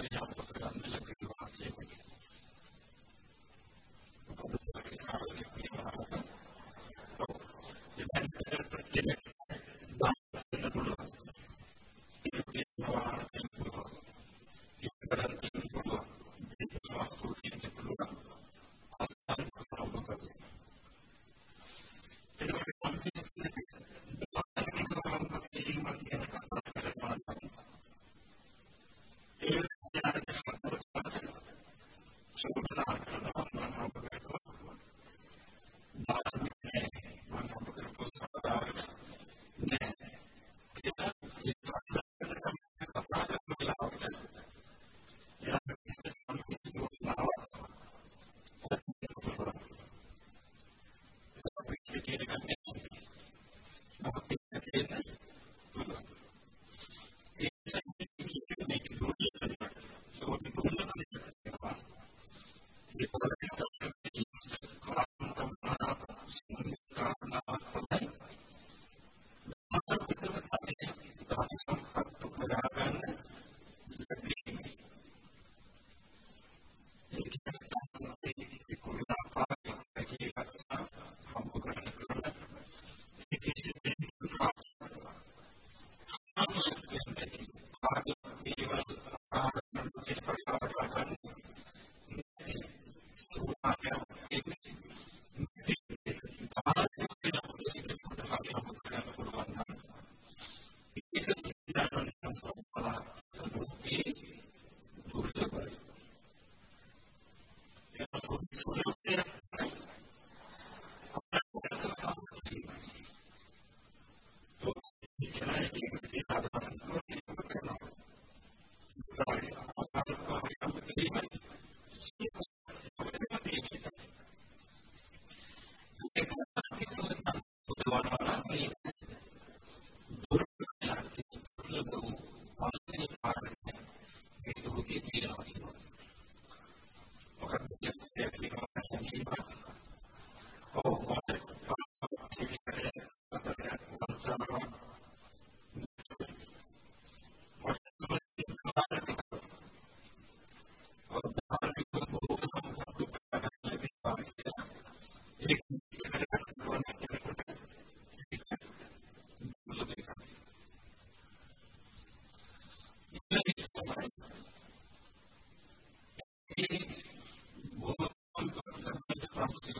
एक the country. prophecy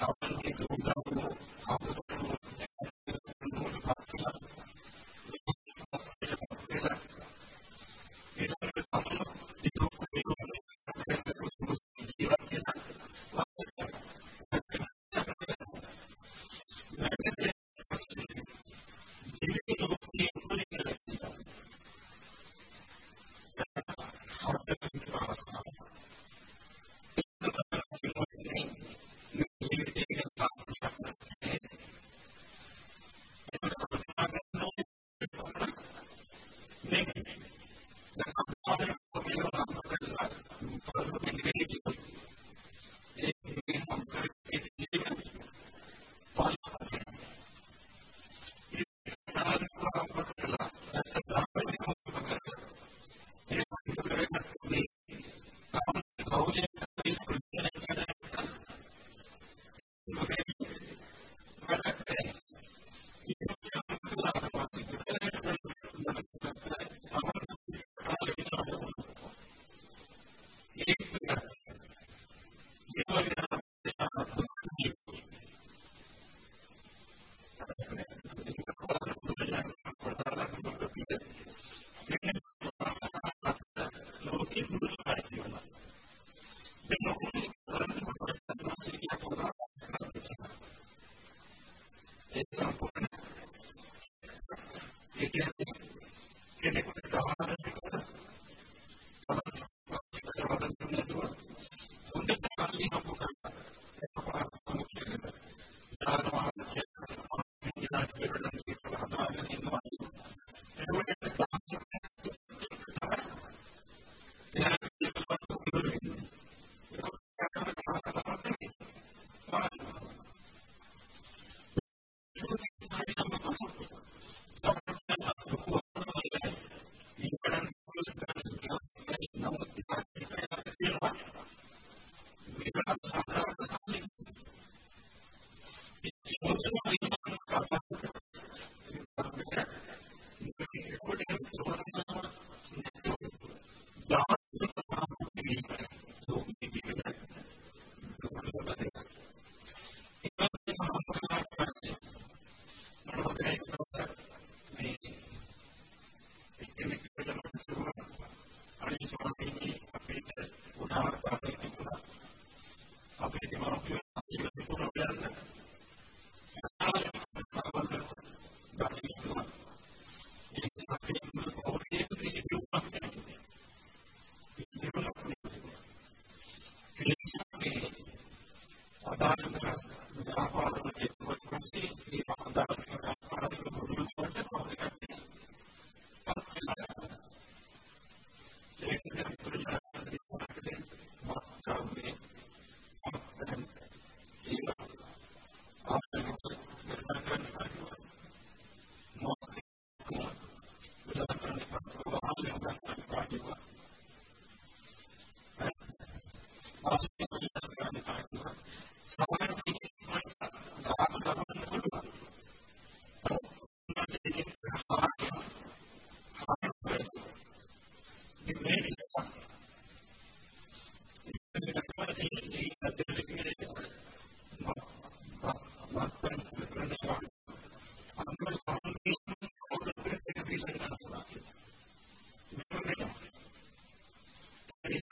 Ahora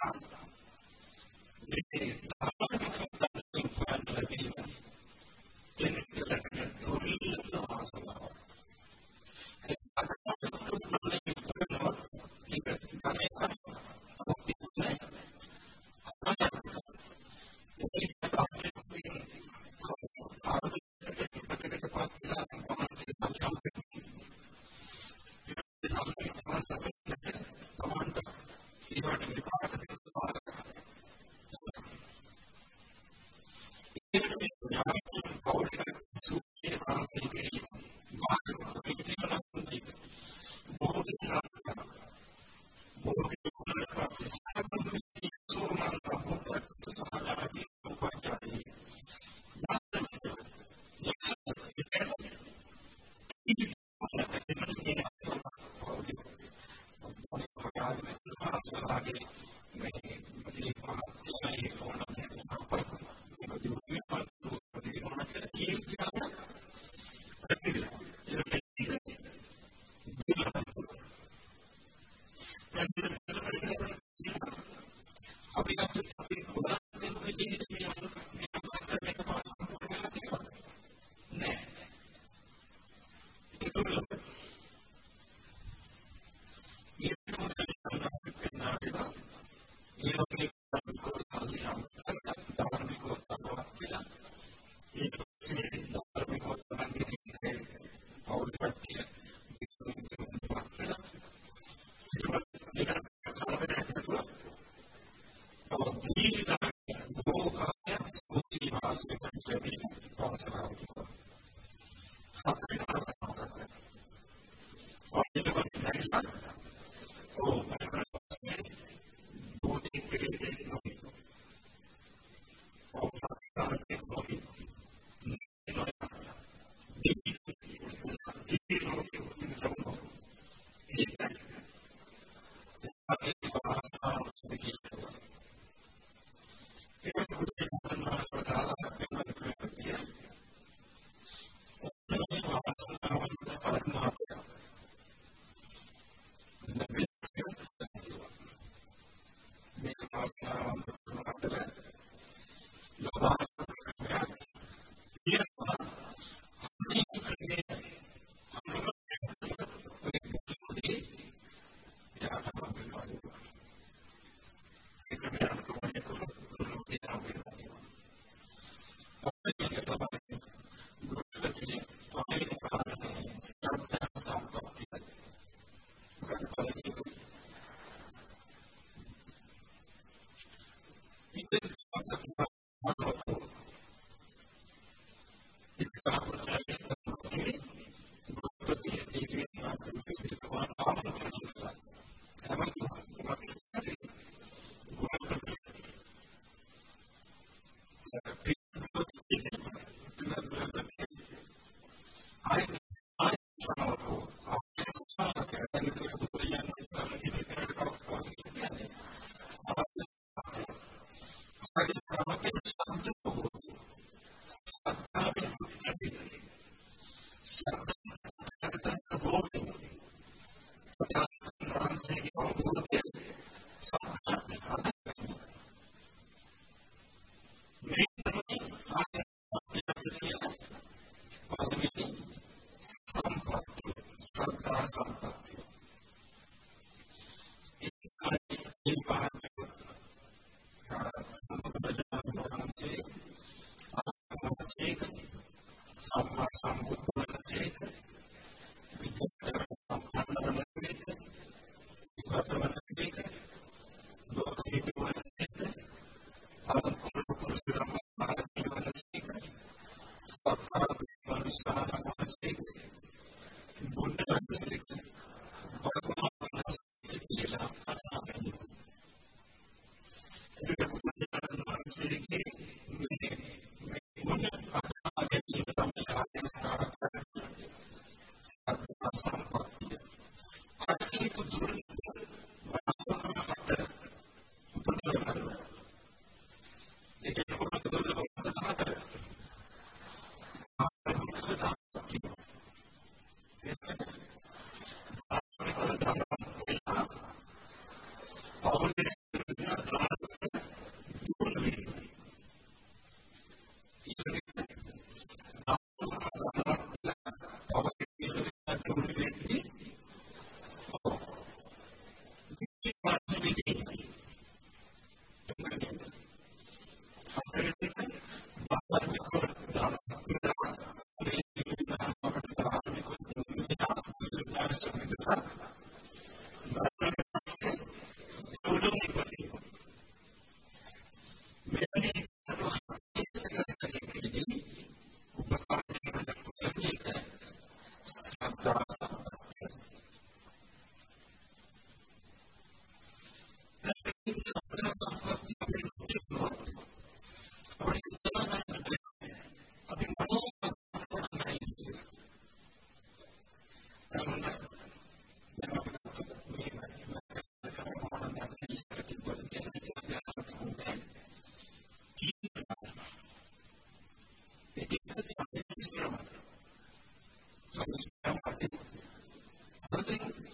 you.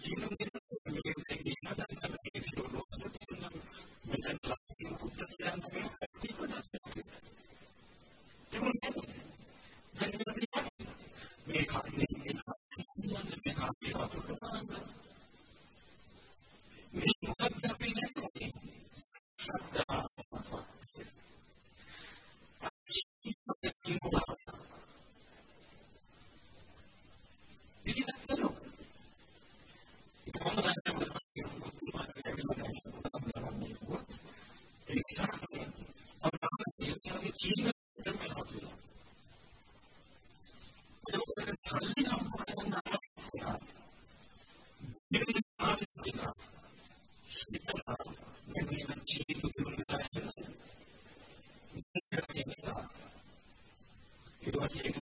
human was a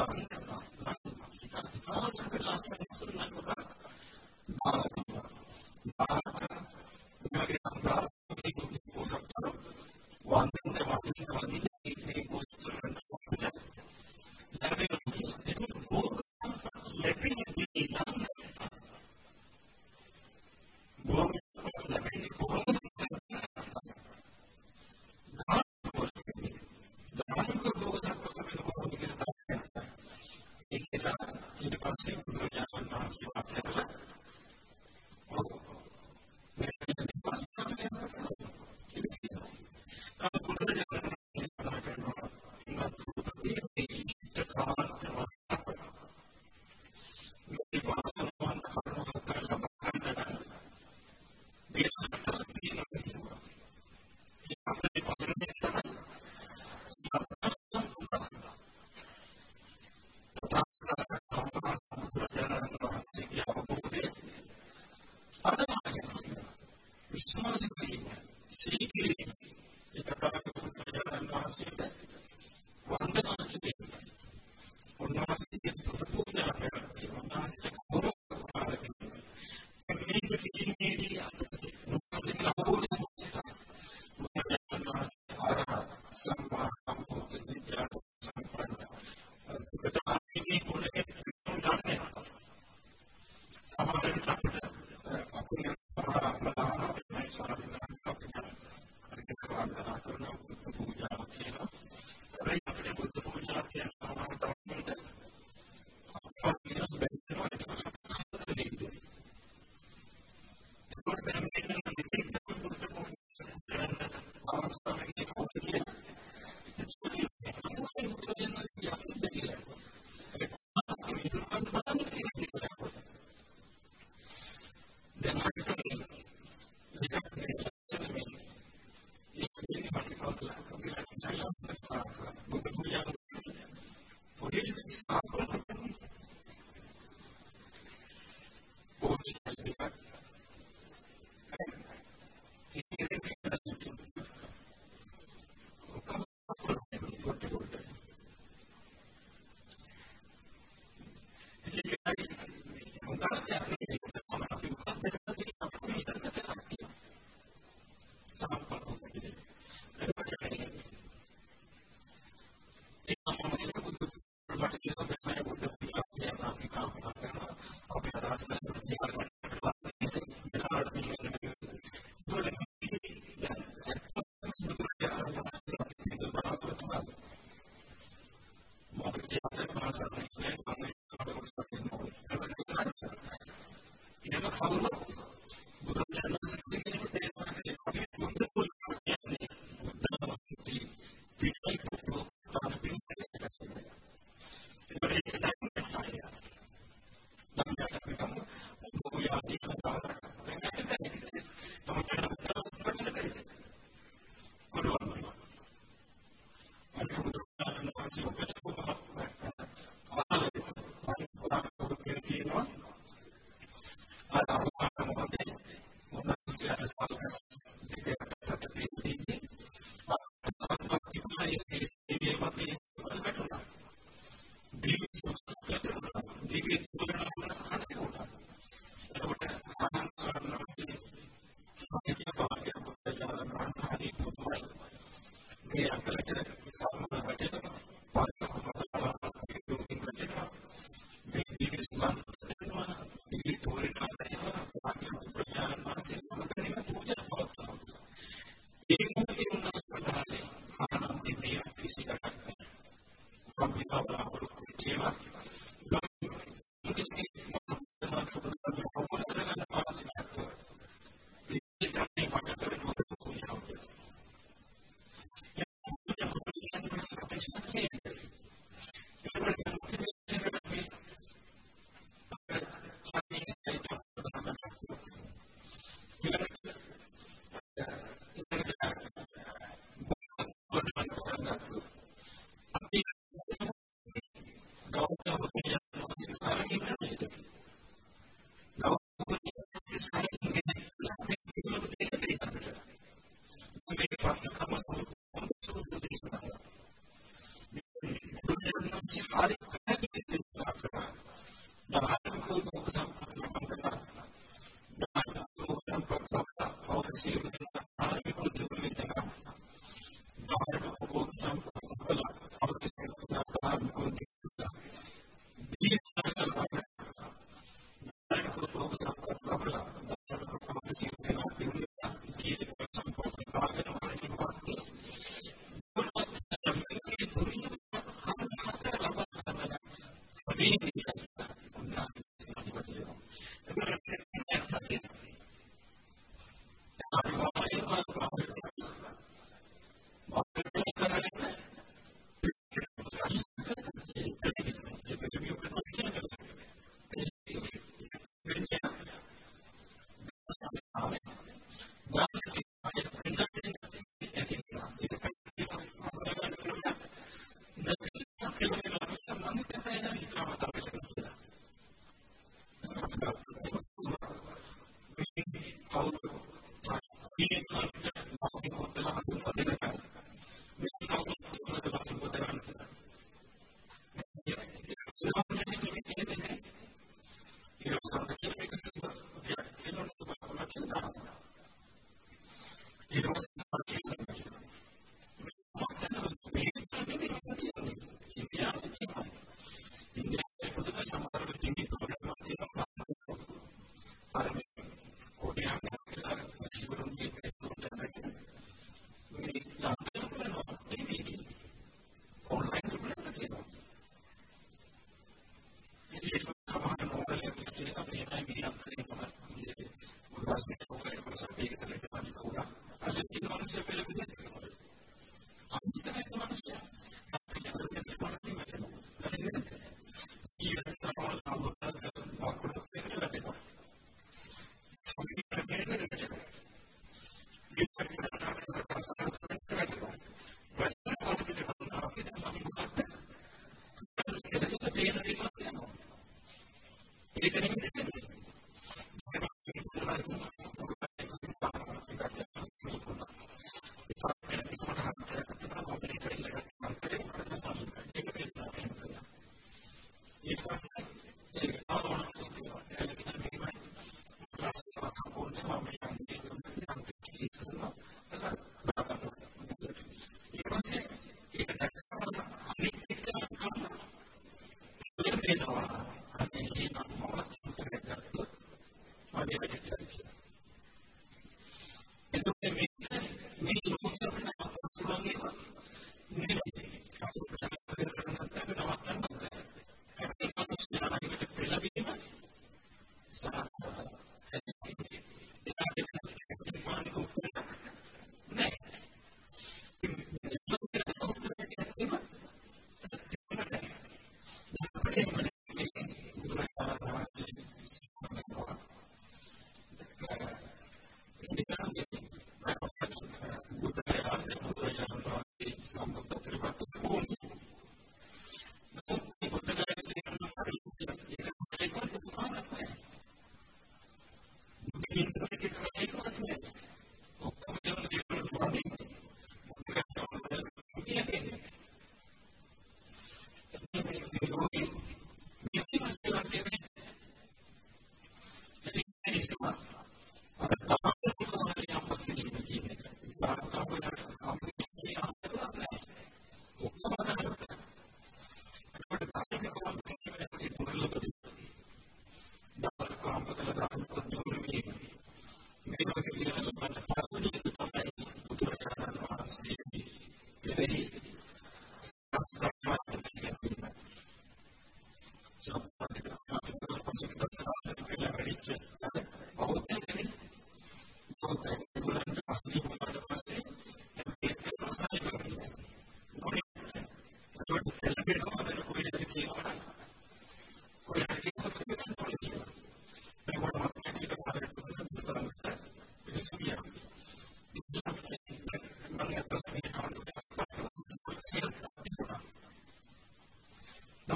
done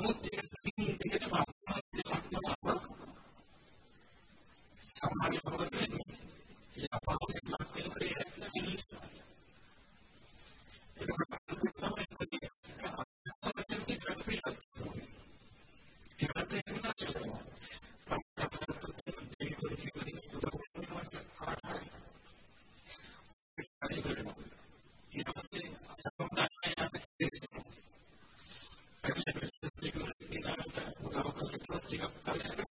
Isa Amen.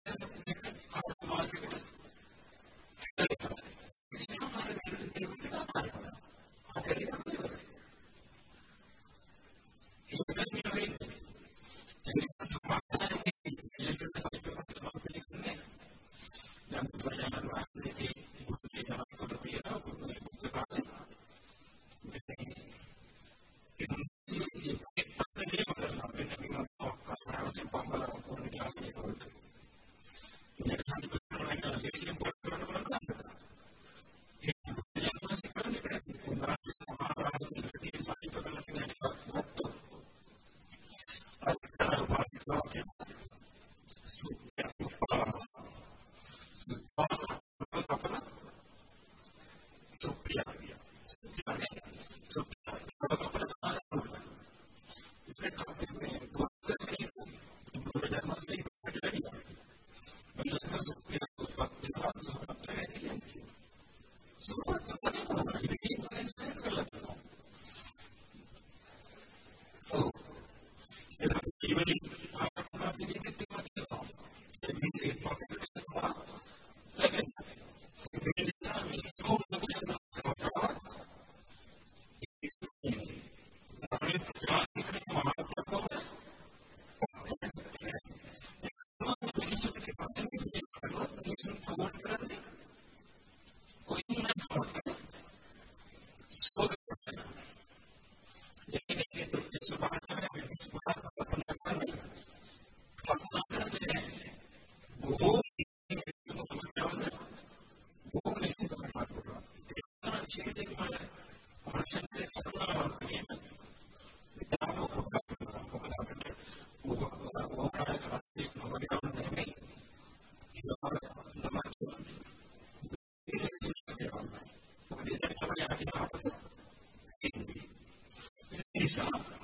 ساتھ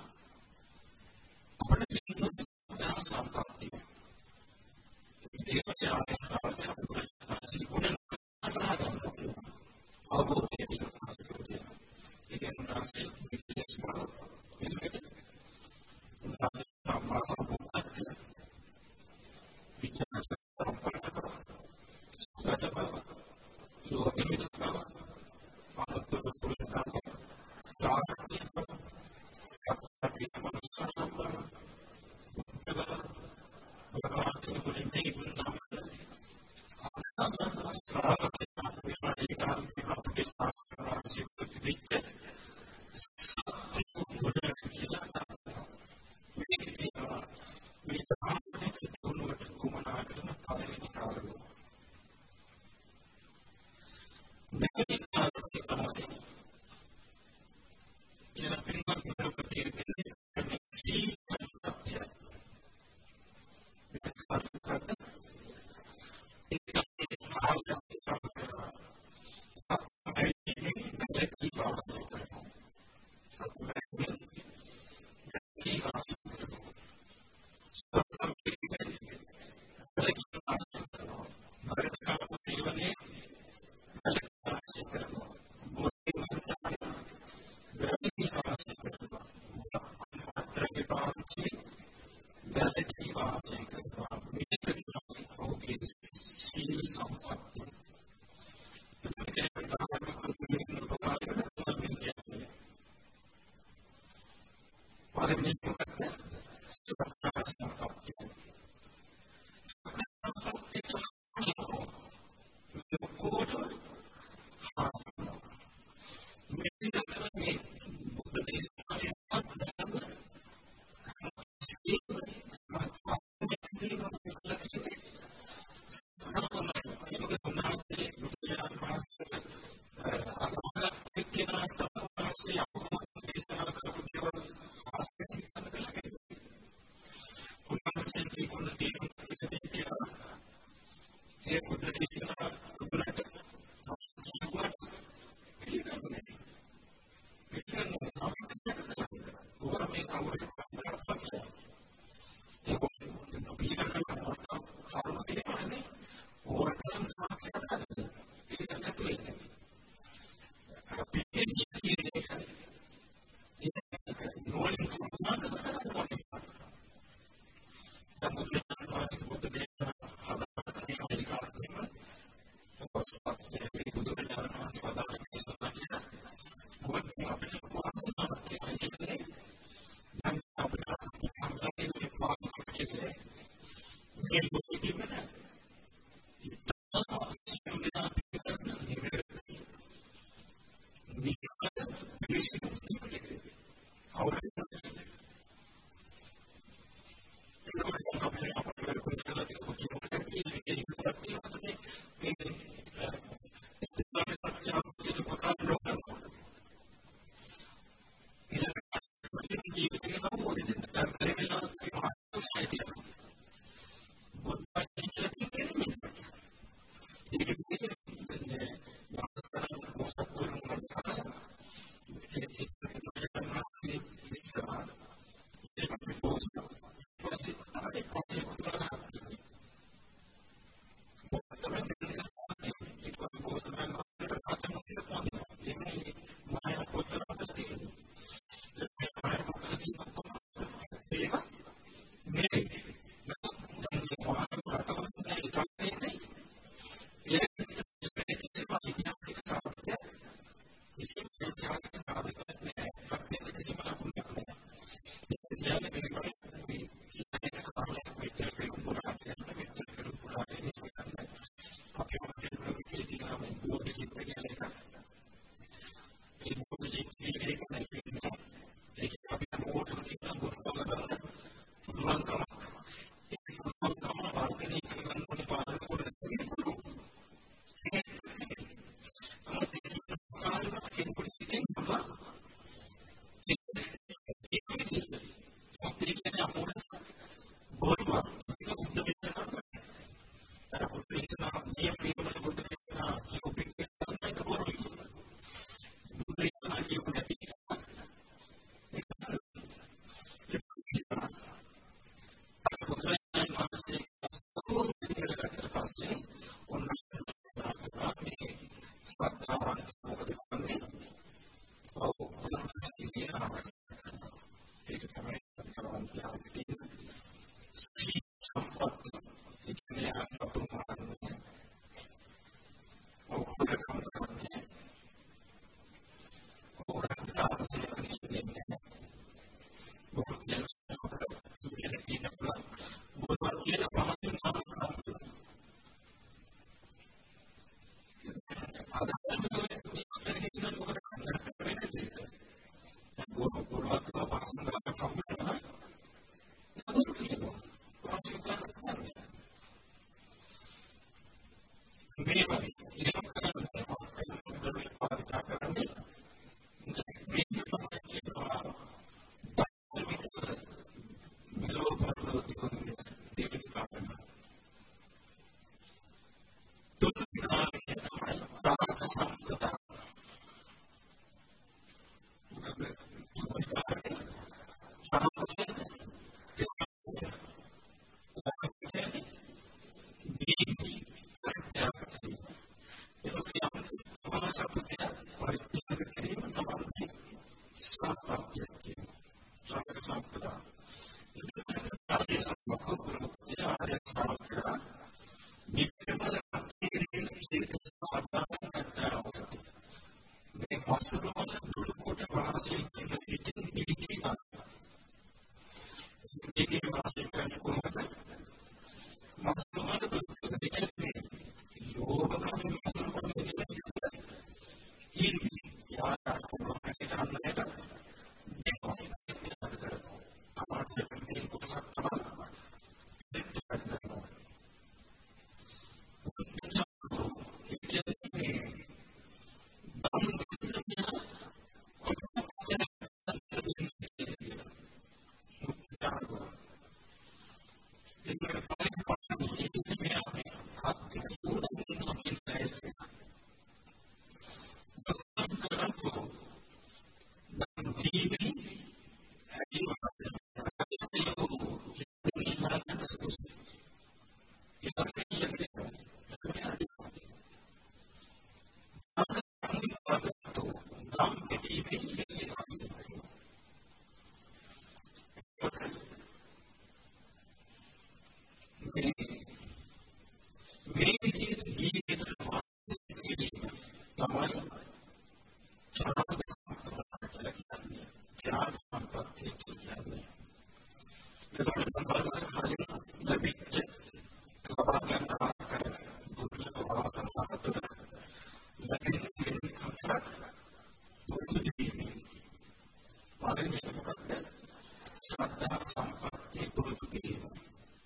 in the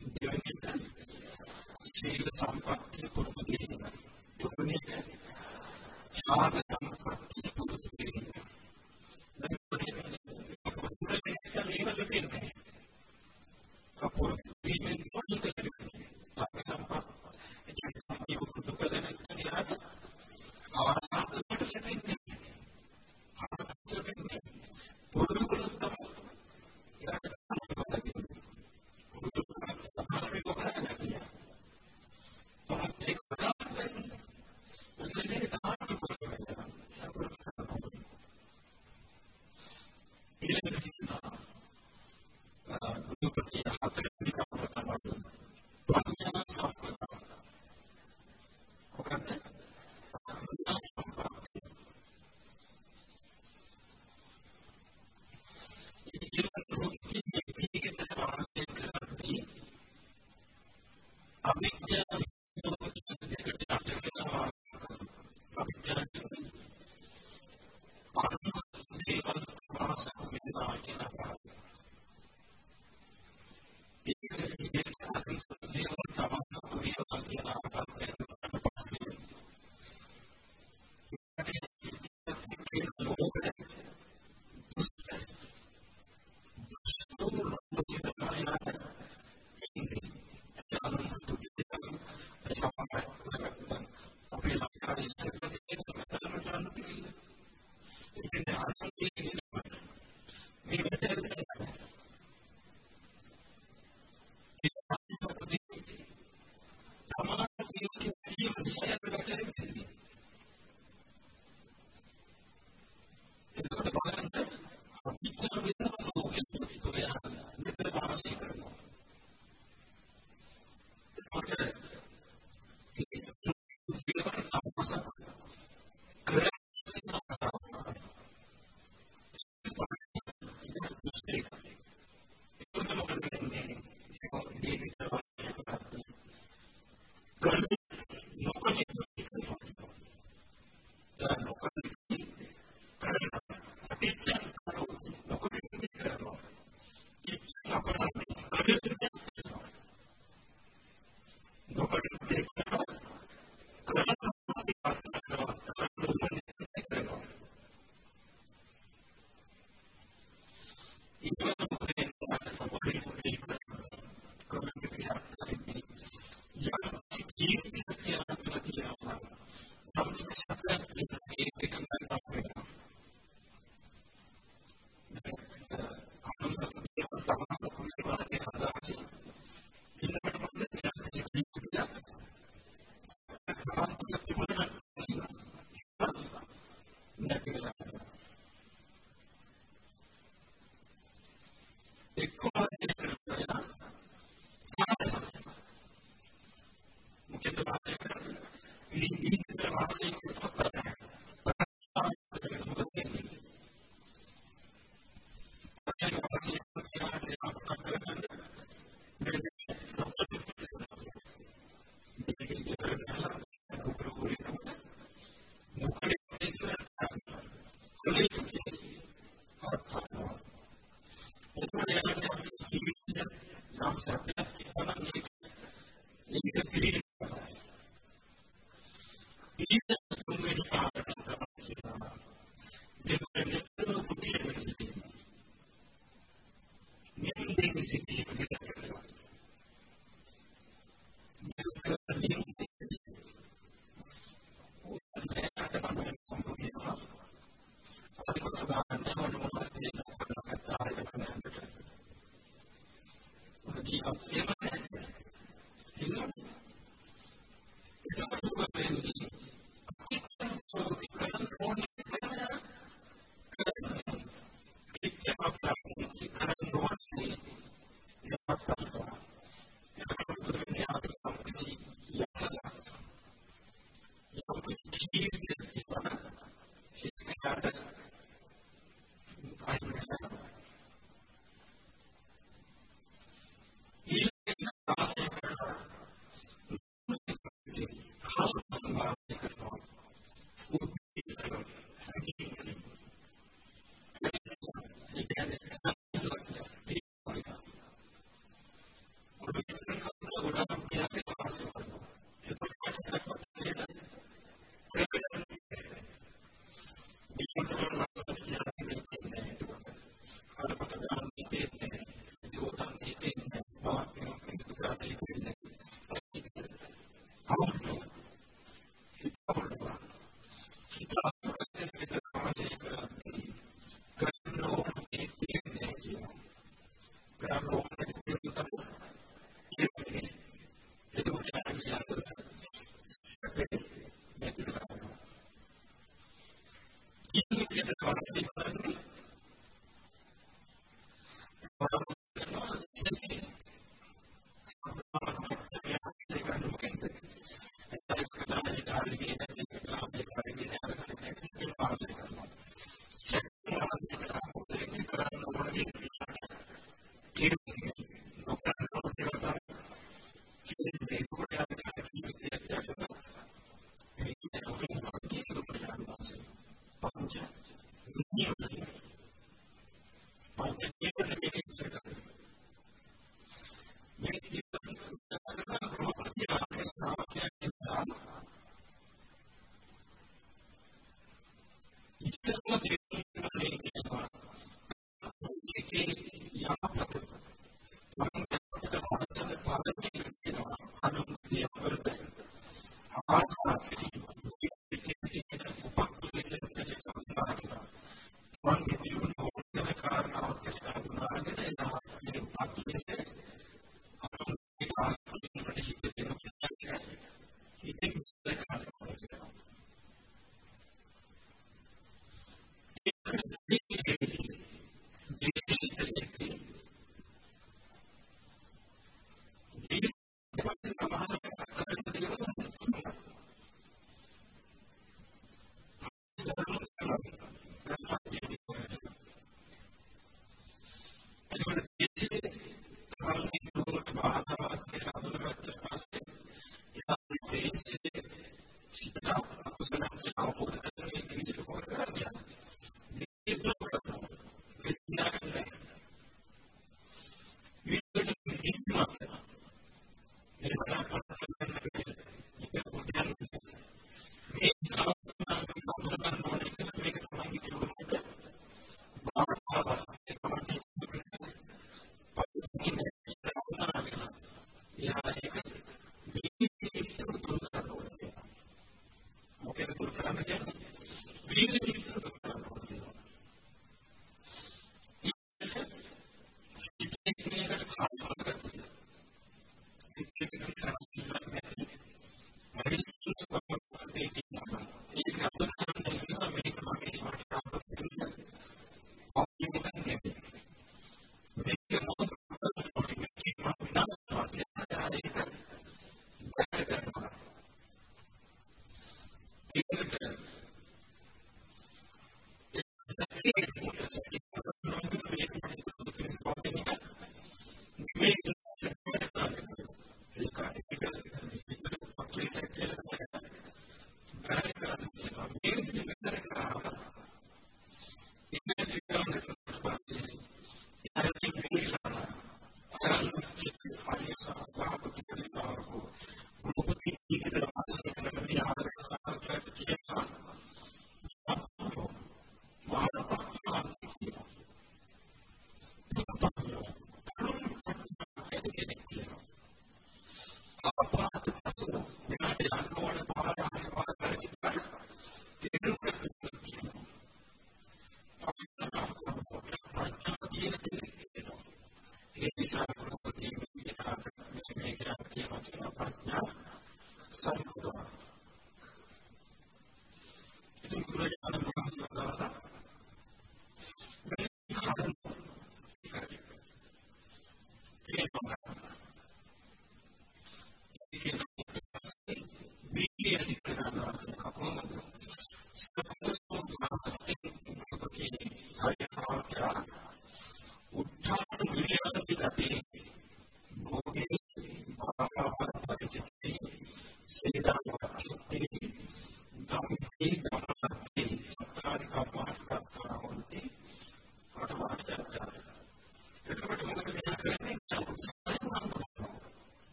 උද්‍යෝගයට සීල සම්පත්තිය පුරුදු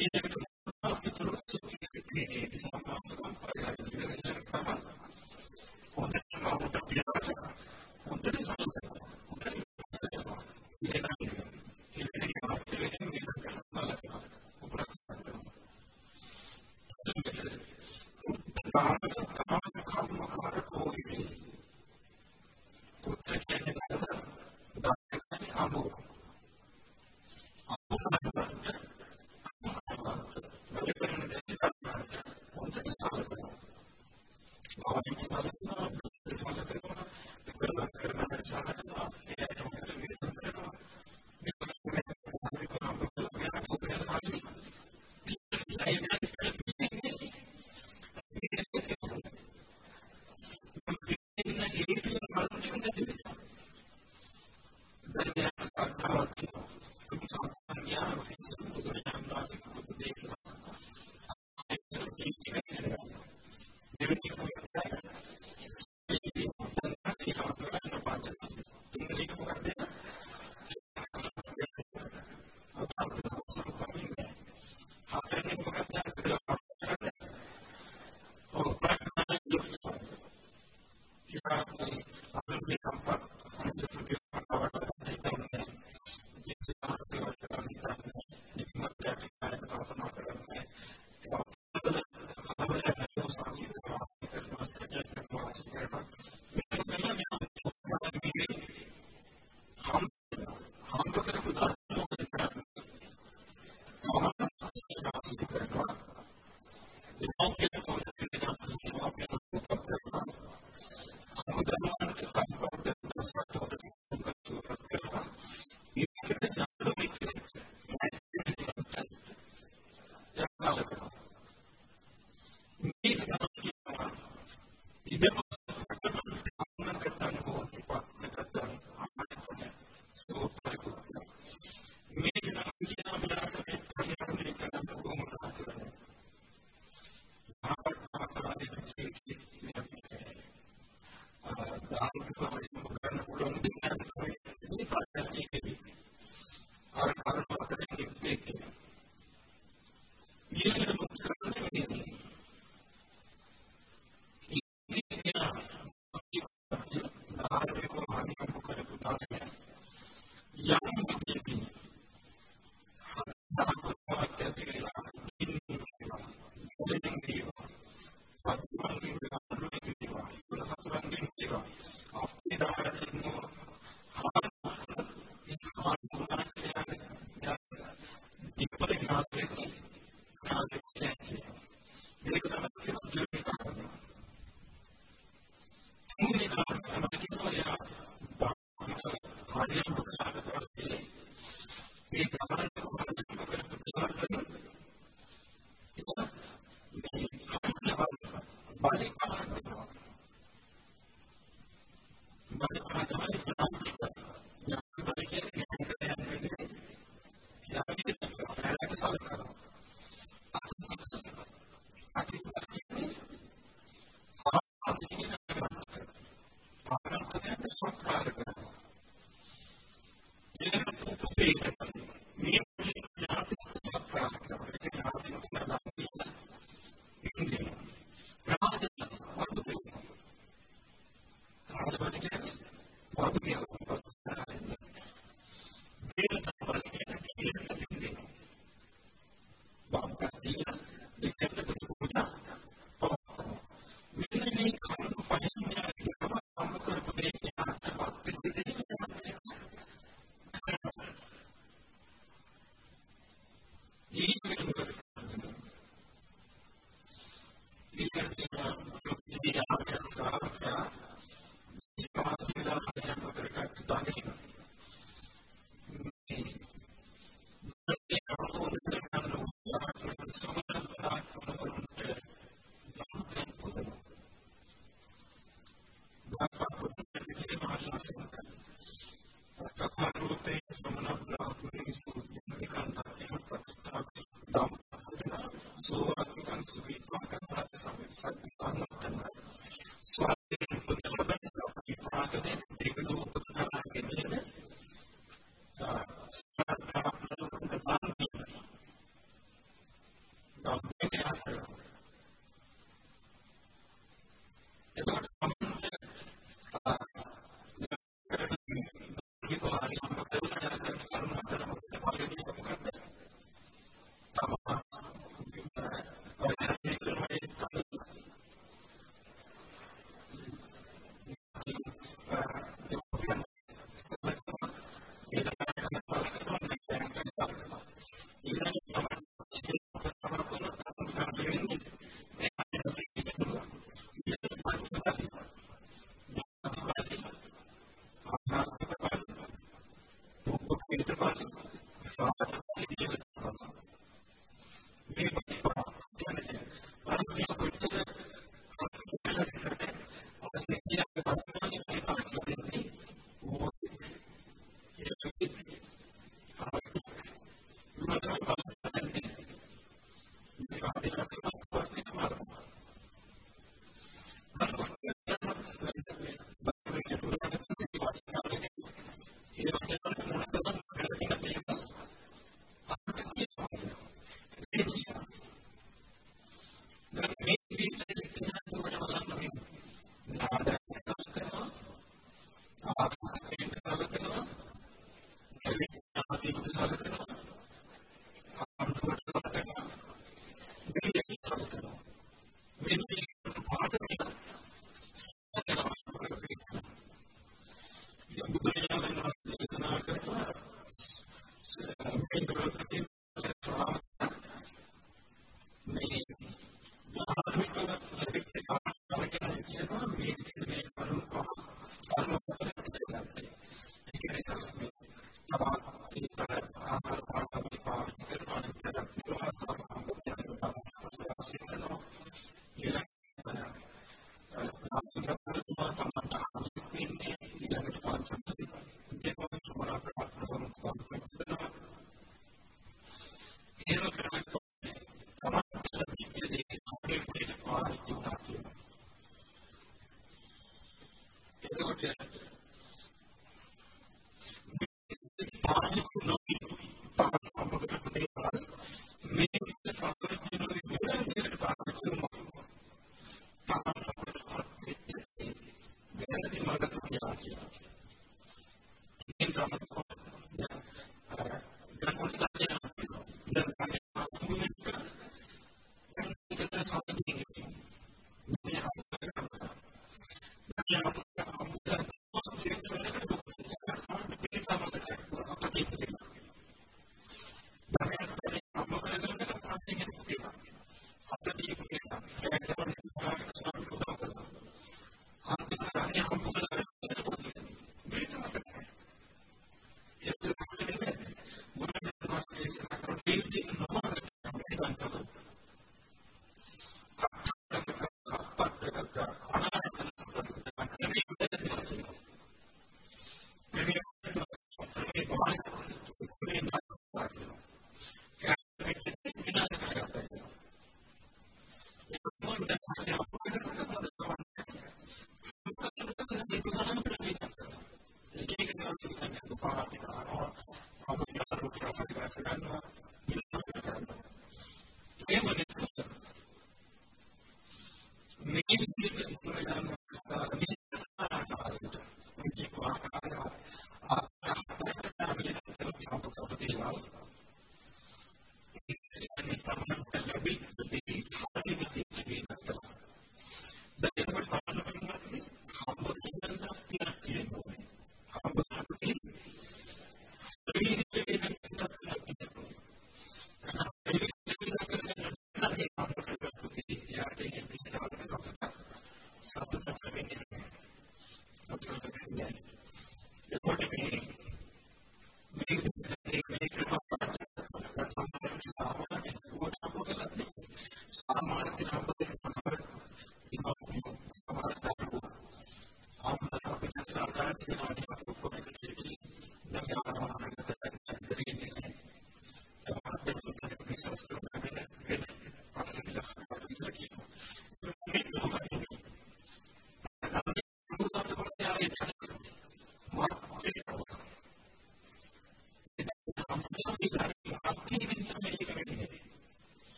in the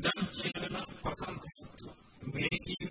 इदं केवलं पठन्ति मे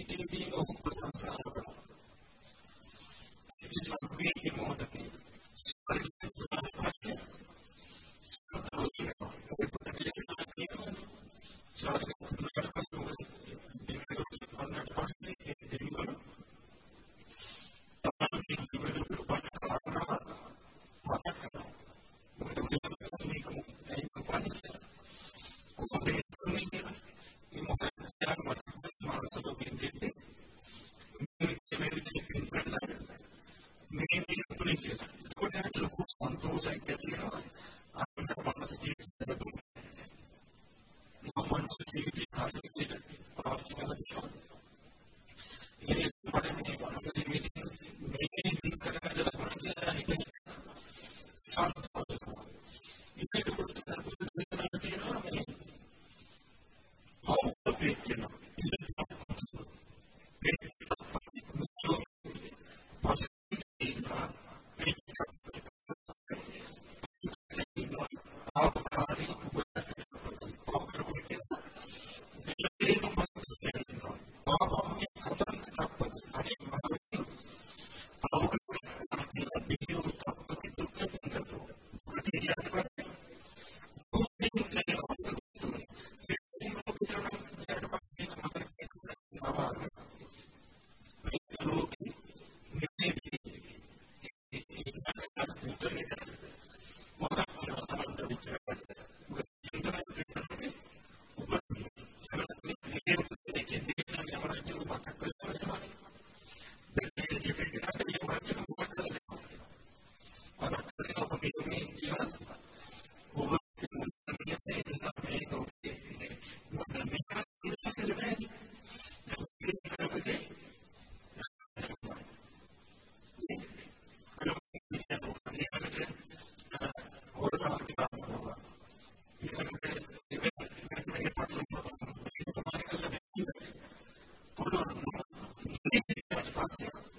downstairs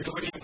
Nobody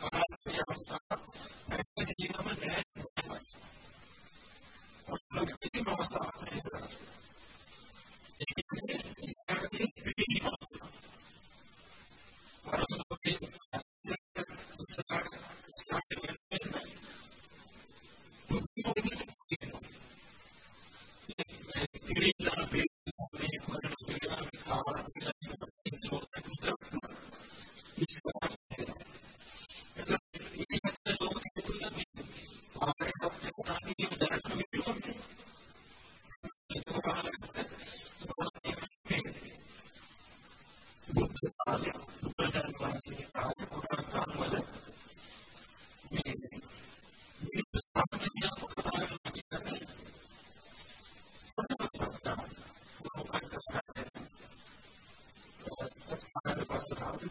God about